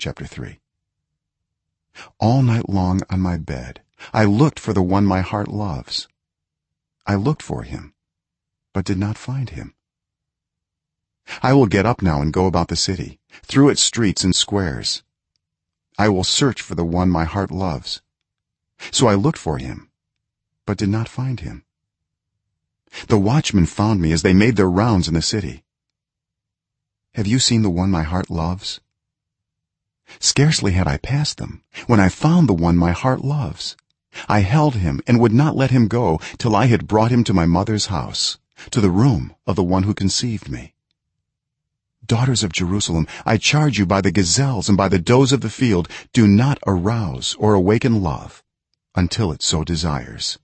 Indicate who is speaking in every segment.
Speaker 1: chapter 3 all night long on my bed i looked for the one my heart loves. I looked for him but did not find him. I will get up now and go about the city through its streets and squares. I will search for the one my heart loves. So i looked for him but did not find him. The watchmen found me as they made their rounds in the city. Have you seen the one my heart loves scarcely had i passed them when i found the one my heart loves. I held him and would not let him go till i had brought him to my mother's house to the room of the one who conceived me. Daughters of jerusalem i charge you by the gazelles and by the does of the field do not arouse or awaken love until it so desires.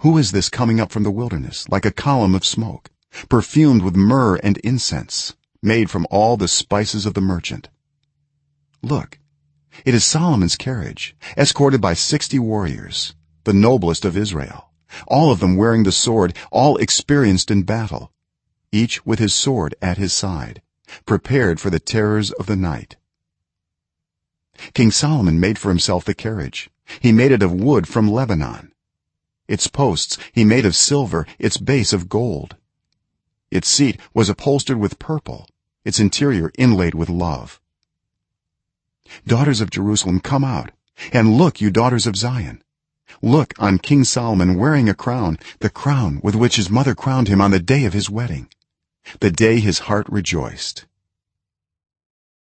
Speaker 1: Who is this coming up from the wilderness like a column of smoke perfumed with myrrh and incense made from all the spices of the merchant. Look it is solomon's carriage escorted by 60 warriors the noblest of israel all of them wearing the sword all experienced in battle each with his sword at his side prepared for the terrors of the night. King solomon made for himself the carriage. He made it of wood from lebanon. Its posts he made of silver its base of gold. Its seat was upholstered with purple its interior inlaid with love. Daughters of jerusalem come out and look you daughters of zion. Look on king solomon wearing a crown the crown with which his mother crowned him on the day of his wedding. The day his heart rejoiced